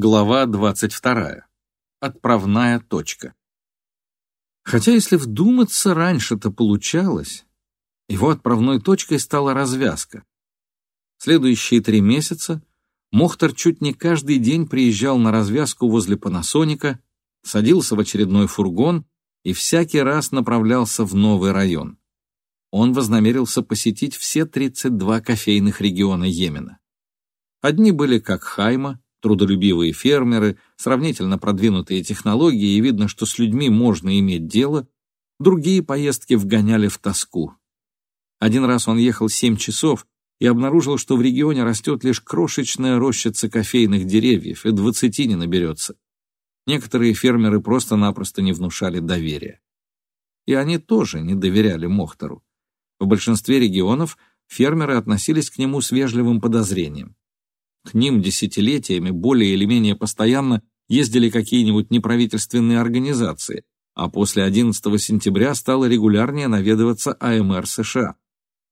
Глава 22. Отправная точка. Хотя, если вдуматься, раньше-то получалось. Его отправной точкой стала развязка. Следующие три месяца Мохтар чуть не каждый день приезжал на развязку возле Панасоника, садился в очередной фургон и всякий раз направлялся в новый район. Он вознамерился посетить все 32 кофейных региона Йемена. Одни были как Хайма, трудолюбивые фермеры, сравнительно продвинутые технологии, и видно, что с людьми можно иметь дело, другие поездки вгоняли в тоску. Один раз он ехал семь часов и обнаружил, что в регионе растет лишь крошечная рощица кофейных деревьев, и двадцати не наберется. Некоторые фермеры просто-напросто не внушали доверия. И они тоже не доверяли Мохтору. В большинстве регионов фермеры относились к нему с вежливым подозрением. К ним десятилетиями более или менее постоянно ездили какие-нибудь неправительственные организации, а после 11 сентября стало регулярнее наведываться АМР США.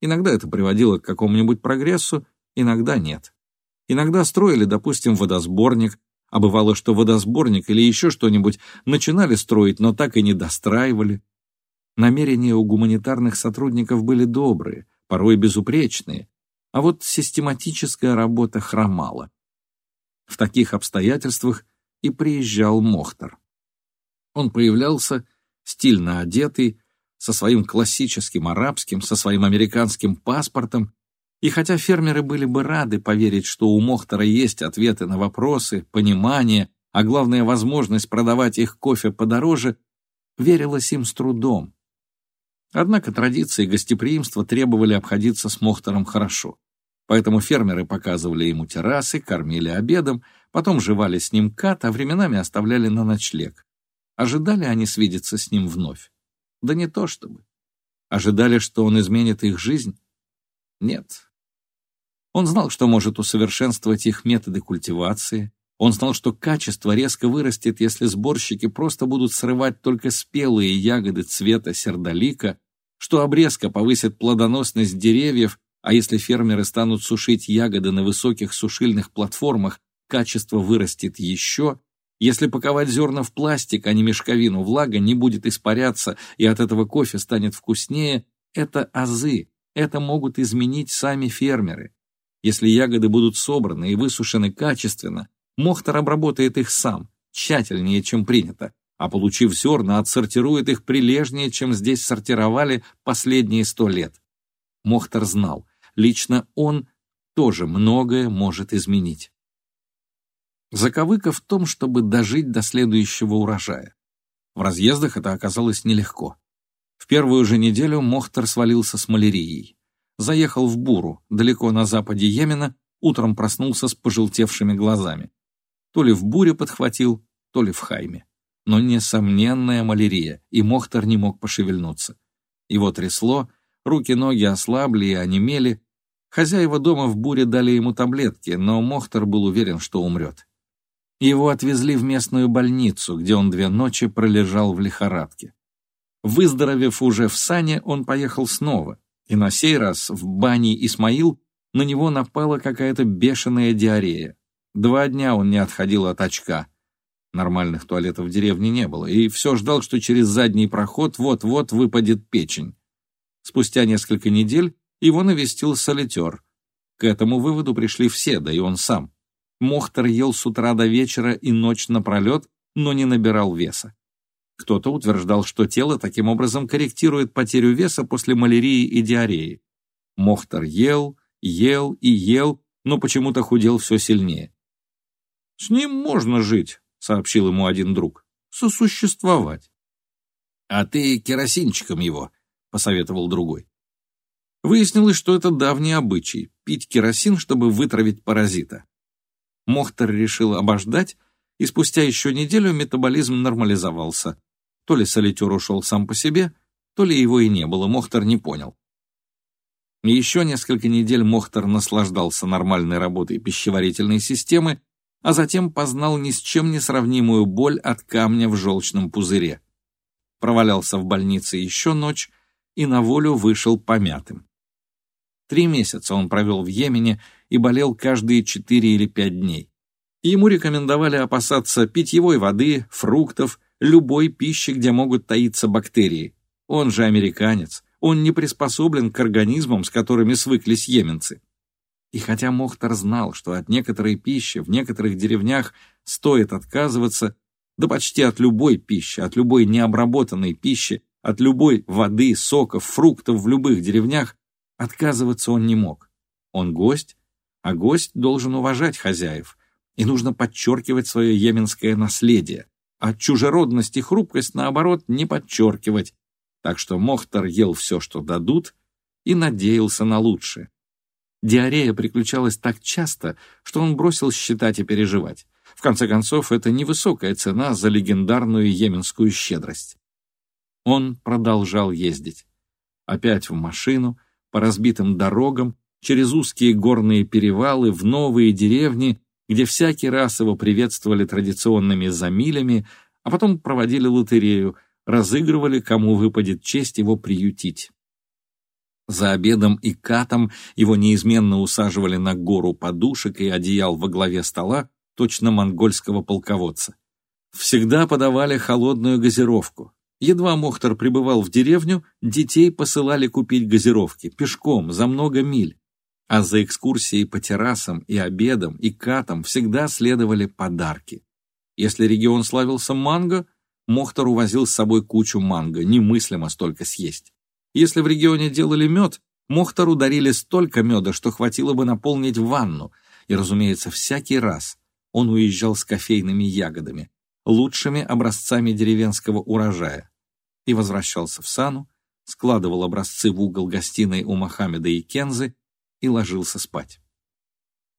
Иногда это приводило к какому-нибудь прогрессу, иногда нет. Иногда строили, допустим, водосборник, а бывало, что водосборник или еще что-нибудь начинали строить, но так и не достраивали. Намерения у гуманитарных сотрудников были добрые, порой безупречные, а вот систематическая работа хромала. В таких обстоятельствах и приезжал Мохтар. Он появлялся, стильно одетый, со своим классическим арабским, со своим американским паспортом, и хотя фермеры были бы рады поверить, что у Мохтара есть ответы на вопросы, понимание, а главное возможность продавать их кофе подороже, верилось им с трудом. Однако традиции гостеприимства требовали обходиться с Мохтором хорошо. Поэтому фермеры показывали ему террасы, кормили обедом, потом жевали с ним кат, а временами оставляли на ночлег. Ожидали они свидеться с ним вновь? Да не то чтобы. Ожидали, что он изменит их жизнь? Нет. Он знал, что может усовершенствовать их методы культивации, он знал, что качество резко вырастет, если сборщики просто будут срывать только спелые ягоды цвета сердолика, что обрезка повысит плодоносность деревьев, а если фермеры станут сушить ягоды на высоких сушильных платформах, качество вырастет еще. Если паковать зерна в пластик, а не мешковину, влага не будет испаряться, и от этого кофе станет вкуснее, это азы, это могут изменить сами фермеры. Если ягоды будут собраны и высушены качественно, Мохтар обработает их сам, тщательнее, чем принято, а получив зерна, отсортирует их прилежнее, чем здесь сортировали последние сто лет. Мохтар знал, лично он тоже многое может изменить. Заковыка в том, чтобы дожить до следующего урожая. В разъездах это оказалось нелегко. В первую же неделю Мохтар свалился с малярией. Заехал в Буру, далеко на западе Йемена, утром проснулся с пожелтевшими глазами. То ли в Буре подхватил, то ли в Хайме но несомненная малярия, и Мохтар не мог пошевельнуться. Его трясло, руки-ноги ослабли и онемели. Хозяева дома в буре дали ему таблетки, но Мохтар был уверен, что умрет. Его отвезли в местную больницу, где он две ночи пролежал в лихорадке. Выздоровев уже в сане, он поехал снова, и на сей раз в бане Исмаил на него напала какая-то бешеная диарея. Два дня он не отходил от очка — Нормальных туалетов в деревне не было, и все ждал, что через задний проход вот-вот выпадет печень. Спустя несколько недель его навестил солитер. К этому выводу пришли все, да и он сам. Мохтар ел с утра до вечера и ночь напролет, но не набирал веса. Кто-то утверждал, что тело таким образом корректирует потерю веса после малярии и диареи. Мохтар ел, ел и ел, но почему-то худел все сильнее. «С ним можно жить», сообщил ему один друг. «Сосуществовать». «А ты керосинчиком его», — посоветовал другой. Выяснилось, что это давний обычай — пить керосин, чтобы вытравить паразита. Мохтер решил обождать, и спустя еще неделю метаболизм нормализовался. То ли солитер ушел сам по себе, то ли его и не было, Мохтер не понял. Еще несколько недель Мохтер наслаждался нормальной работой пищеварительной системы а затем познал ни с чем не сравнимую боль от камня в желчном пузыре. Провалялся в больнице еще ночь и на волю вышел помятым. Три месяца он провел в Йемене и болел каждые четыре или пять дней. Ему рекомендовали опасаться питьевой воды, фруктов, любой пищи, где могут таиться бактерии. Он же американец, он не приспособлен к организмам, с которыми свыклись йеменцы. И хотя Мохтар знал, что от некоторой пищи в некоторых деревнях стоит отказываться, да почти от любой пищи, от любой необработанной пищи, от любой воды, соков, фруктов в любых деревнях, отказываться он не мог. Он гость, а гость должен уважать хозяев, и нужно подчеркивать свое йеменское наследие, а чужеродность и хрупкость, наоборот, не подчеркивать. Так что Мохтар ел все, что дадут, и надеялся на лучшее. Диарея приключалась так часто, что он бросил считать и переживать. В конце концов, это невысокая цена за легендарную йеменскую щедрость. Он продолжал ездить. Опять в машину, по разбитым дорогам, через узкие горные перевалы, в новые деревни, где всякий раз его приветствовали традиционными замилями, а потом проводили лотерею, разыгрывали, кому выпадет честь его приютить. За обедом и катом его неизменно усаживали на гору подушек и одеял во главе стола, точно монгольского полководца. Всегда подавали холодную газировку. Едва Мохтар прибывал в деревню, детей посылали купить газировки, пешком, за много миль. А за экскурсией по террасам и обедам и катам всегда следовали подарки. Если регион славился манго, Мохтар увозил с собой кучу манго, немыслимо столько съесть. Если в регионе делали мед, Мохтару дарили столько меда, что хватило бы наполнить ванну, и, разумеется, всякий раз он уезжал с кофейными ягодами, лучшими образцами деревенского урожая, и возвращался в Сану, складывал образцы в угол гостиной у Мохаммеда и Кензы и ложился спать.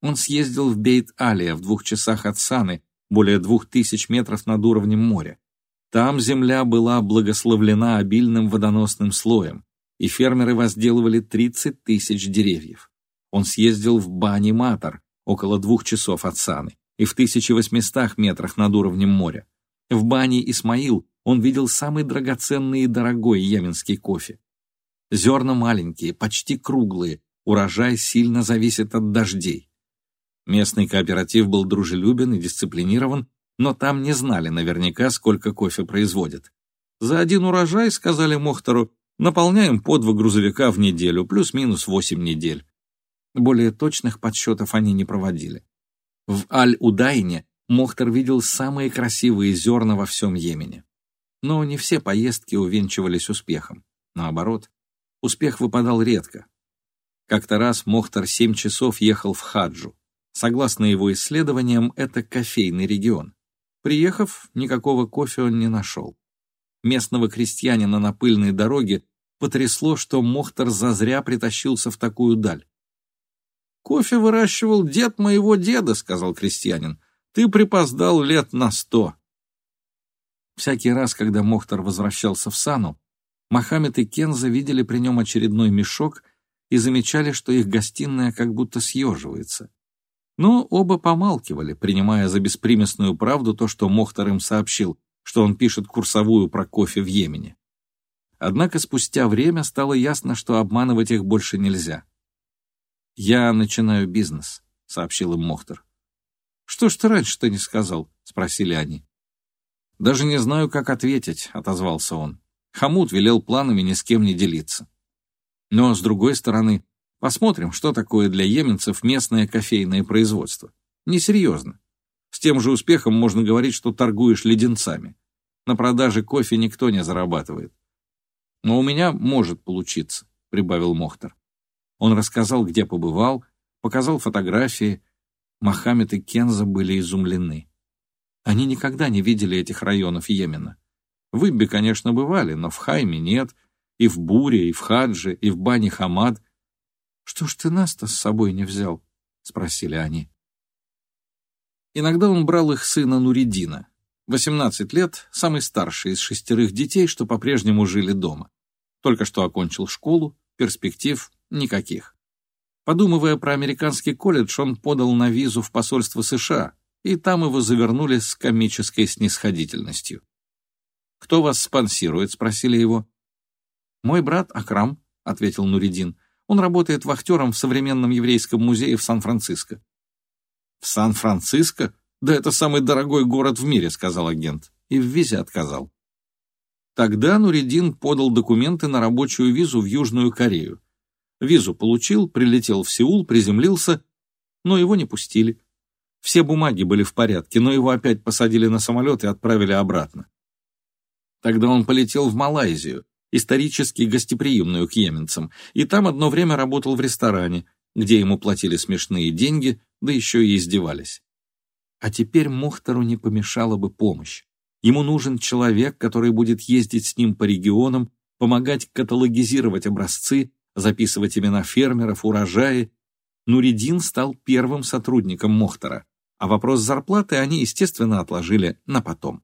Он съездил в Бейт-Алия в двух часах от Саны, более двух тысяч метров над уровнем моря. Там земля была благословлена обильным водоносным слоем, и фермеры возделывали 30 тысяч деревьев. Он съездил в Бани-Матар, около двух часов от Саны, и в 1800 метрах над уровнем моря. В Бани Исмаил он видел самый драгоценный и дорогой йеменский кофе. Зерна маленькие, почти круглые, урожай сильно зависит от дождей. Местный кооператив был дружелюбен и дисциплинирован, но там не знали наверняка, сколько кофе производят. За один урожай, сказали Мохтору, наполняем по два грузовика в неделю, плюс-минус восемь недель. Более точных подсчетов они не проводили. В Аль-Удайне Мохтар видел самые красивые зерна во всем Йемене. Но не все поездки увенчивались успехом. Наоборот, успех выпадал редко, как-то раз Мохтар семь часов ехал в Хаджу. Согласно его исследованиям, это кофейный регион. Приехав, никакого кофе он не нашел. Местного крестьянина на пыльной дороге потрясло, что Мохтар зазря притащился в такую даль. «Кофе выращивал дед моего деда», — сказал крестьянин. «Ты припоздал лет на сто». Всякий раз, когда Мохтар возвращался в Сану, Мохаммед и Кенза видели при нем очередной мешок — и замечали, что их гостиная как будто съеживается. Но оба помалкивали, принимая за беспримесную правду то, что Мохтар им сообщил, что он пишет курсовую про кофе в Йемене. Однако спустя время стало ясно, что обманывать их больше нельзя. «Я начинаю бизнес», — сообщил им Мохтар. «Что ж ты раньше-то не сказал?» — спросили они. «Даже не знаю, как ответить», — отозвался он. Хамут велел планами ни с кем не делиться. Но, с другой стороны, посмотрим, что такое для йеменцев местное кофейное производство. Несерьезно. С тем же успехом можно говорить, что торгуешь леденцами. На продаже кофе никто не зарабатывает. Но у меня может получиться, прибавил Мохтар. Он рассказал, где побывал, показал фотографии. Мохаммед и Кенза были изумлены. Они никогда не видели этих районов Йемена. В Иббе, конечно, бывали, но в Хайме нет — и в Буре, и в Хадже, и в Бане Хамад. «Что ж ты нас-то с собой не взял?» — спросили они. Иногда он брал их сына Нуридина. 18 лет, самый старший из шестерых детей, что по-прежнему жили дома. Только что окончил школу, перспектив никаких. Подумывая про американский колледж, он подал на визу в посольство США, и там его завернули с комической снисходительностью. «Кто вас спонсирует?» — спросили его. «Мой брат Акрам», — ответил Нуридин. «Он работает вахтером в современном еврейском музее в Сан-Франциско». «В Сан-Франциско?» «Да это самый дорогой город в мире», — сказал агент, и в визе отказал. Тогда Нуридин подал документы на рабочую визу в Южную Корею. Визу получил, прилетел в Сеул, приземлился, но его не пустили. Все бумаги были в порядке, но его опять посадили на самолет и отправили обратно. Тогда он полетел в Малайзию, исторически гостеприимную к йеменцам, и там одно время работал в ресторане, где ему платили смешные деньги, да еще и издевались. А теперь Мохтору не помешала бы помощь. Ему нужен человек, который будет ездить с ним по регионам, помогать каталогизировать образцы, записывать имена фермеров, урожаи. Нуридин стал первым сотрудником Мохтара, а вопрос зарплаты они, естественно, отложили на потом.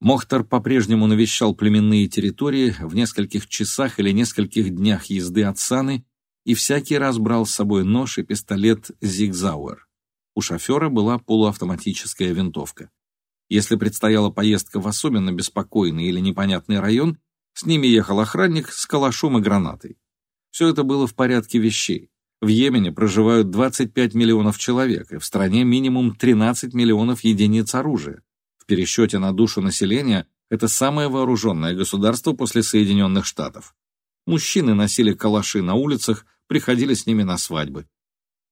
Мохтар по-прежнему навещал племенные территории в нескольких часах или нескольких днях езды от Саны и всякий раз брал с собой нож и пистолет «Зигзауэр». У шофера была полуавтоматическая винтовка. Если предстояла поездка в особенно беспокойный или непонятный район, с ними ехал охранник с калашом и гранатой. Все это было в порядке вещей. В Йемене проживают 25 миллионов человек, и в стране минимум 13 миллионов единиц оружия. В пересчете на душу населения это самое вооруженное государство после Соединенных Штатов. Мужчины носили калаши на улицах, приходили с ними на свадьбы.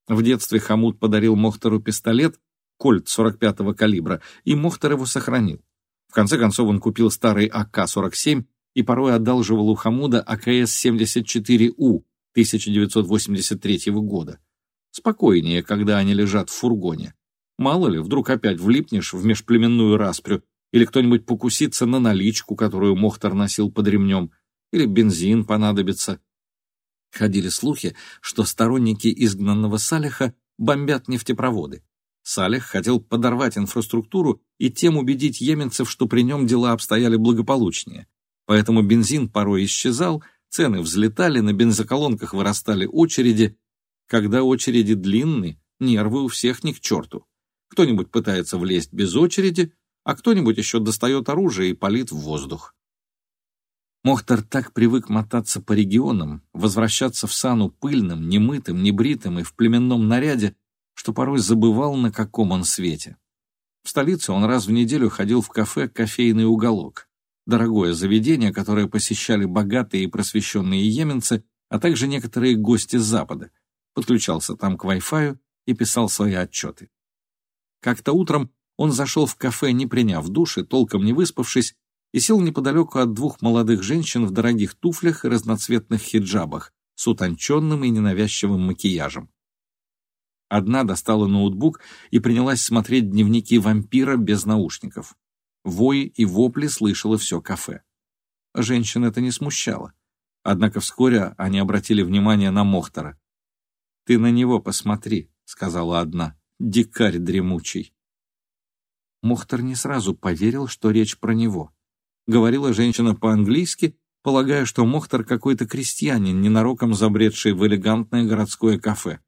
В детстве Хамуд подарил Мохтару пистолет, кольт 45-го калибра, и Мохтар его сохранил. В конце концов он купил старый АК-47 и порой одалживал у Хамуда АКС-74У 1983 года. Спокойнее, когда они лежат в фургоне. Мало ли, вдруг опять влипнешь в межплеменную распрю, или кто-нибудь покусится на наличку, которую Мохтар носил под ремнем, или бензин понадобится. Ходили слухи, что сторонники изгнанного Салиха бомбят нефтепроводы. Салих хотел подорвать инфраструктуру и тем убедить йеменцев, что при нем дела обстояли благополучнее. Поэтому бензин порой исчезал, цены взлетали, на бензоколонках вырастали очереди. Когда очереди длинные, нервы у всех ни к черту. Кто-нибудь пытается влезть без очереди, а кто-нибудь еще достает оружие и палит в воздух. Мохтар так привык мотаться по регионам, возвращаться в сану пыльным, немытым, небритым и в племенном наряде, что порой забывал, на каком он свете. В столице он раз в неделю ходил в кафе «Кофейный уголок», дорогое заведение, которое посещали богатые и просвещенные йеменцы, а также некоторые гости с Запада, подключался там к Wi-Fi и писал свои отчеты. Как-то утром он зашел в кафе, не приняв душ и толком не выспавшись, и сел неподалеку от двух молодых женщин в дорогих туфлях и разноцветных хиджабах с утонченным и ненавязчивым макияжем. Одна достала ноутбук и принялась смотреть дневники вампира без наушников. Вои и вопли слышало все кафе. Женщин это не смущало. Однако вскоре они обратили внимание на Мохтара. «Ты на него посмотри», — сказала одна, — «дикарь дремучий». Мохтар не сразу поверил, что речь про него. Говорила женщина по-английски, полагая, что Мохтар какой-то крестьянин, ненароком забредший в элегантное городское кафе.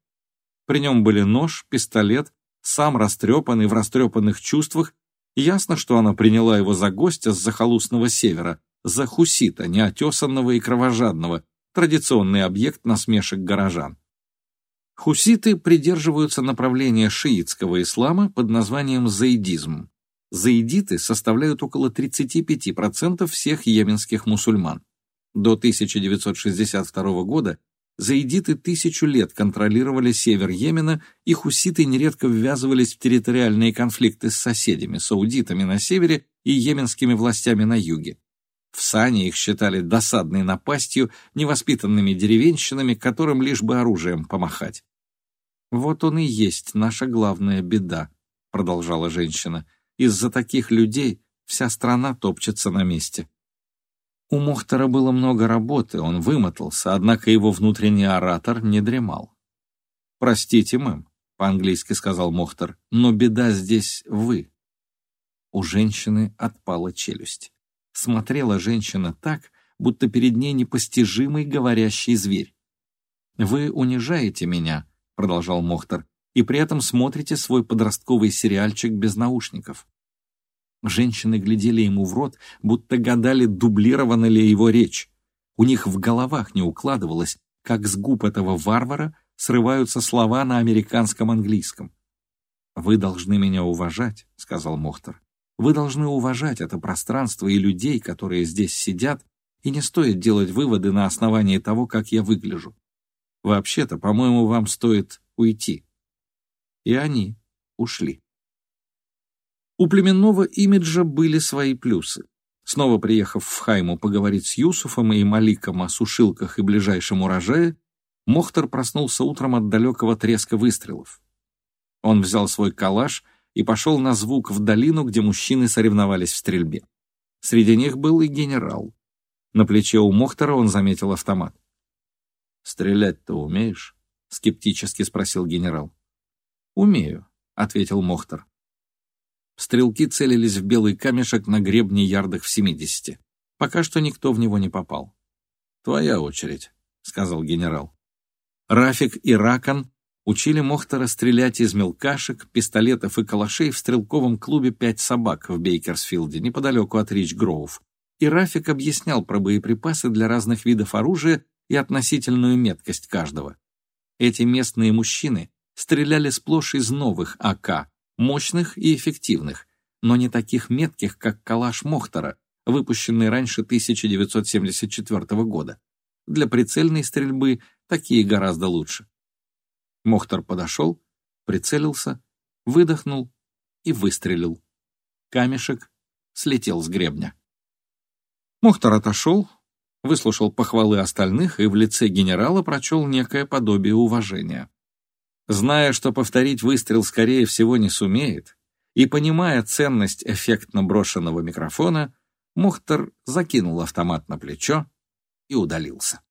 При нем были нож, пистолет, сам растрепанный в растрепанных чувствах. Ясно, что она приняла его за гостя с захолустного севера, за хусита, неотесанного и кровожадного, традиционный объект насмешек горожан. Хуситы придерживаются направления шиитского ислама под названием заидизм. Заидиты составляют около 35% всех йеменских мусульман. До 1962 года Заидиты тысячу лет контролировали север Йемена, и хуситы нередко ввязывались в территориальные конфликты с соседями, саудитами на севере и йеменскими властями на юге. В Сане их считали досадной напастью, невоспитанными деревенщинами, которым лишь бы оружием помахать. «Вот он и есть наша главная беда», — продолжала женщина. «Из-за таких людей вся страна топчется на месте». У Мохтара было много работы, он вымотался, однако его внутренний оратор не дремал. «Простите, мэм», — по-английски сказал Мохтар, — «но беда здесь вы». У женщины отпала челюсть. Смотрела женщина так, будто перед ней непостижимый говорящий зверь. «Вы унижаете меня», — продолжал Мохтар, «и при этом смотрите свой подростковый сериальчик без наушников. Женщины глядели ему в рот, будто гадали, дублирована ли его речь. У них в головах не укладывалось, как с губ этого варвара срываются слова на американском английском. «Вы должны меня уважать», — сказал Мохтар. «Вы должны уважать это пространство и людей, которые здесь сидят, и не стоит делать выводы на основании того, как я выгляжу. Вообще-то, по-моему, вам стоит уйти». И они ушли. У племенного имиджа были свои плюсы. Снова приехав в Хайму поговорить с Юсуфом и Маликом о сушилках и ближайшем урожае, Мохтар проснулся утром от далекого треска выстрелов. Он взял свой калаш и пошел на звук в долину, где мужчины соревновались в стрельбе. Среди них был и генерал. На плече у Мохтара он заметил автомат. «Стрелять-то умеешь?» — скептически спросил генерал. «Умею», — ответил Мохтар. Стрелки целились в белый камешек на гребне ярдах в семидесяти. Пока что никто в него не попал. «Твоя очередь», — сказал генерал. Рафик и Ракан учили Мохтара стрелять из мелкашек, пистолетов и калашей в стрелковом клубе «Пять собак» в Бейкерсфилде, неподалеку от Рич-Гроув. И Рафик объяснял про боеприпасы для разных видов оружия и относительную меткость каждого. Эти местные мужчины стреляли сплошь из новых АК, мощных и эффективных, но не таких метких, как калаш Мохтара, выпущенный раньше 1974 года. Для прицельной стрельбы такие гораздо лучше. Мохтар подошел, прицелился, выдохнул и выстрелил. Камешек слетел с гребня. Мохтар отошел, выслушал похвалы остальных и в лице генерала прочел некое подобие уважения. Зная, что повторить выстрел скорее всего не сумеет, и понимая ценность эффектно брошенного микрофона, Мухтар закинул автомат на плечо и удалился.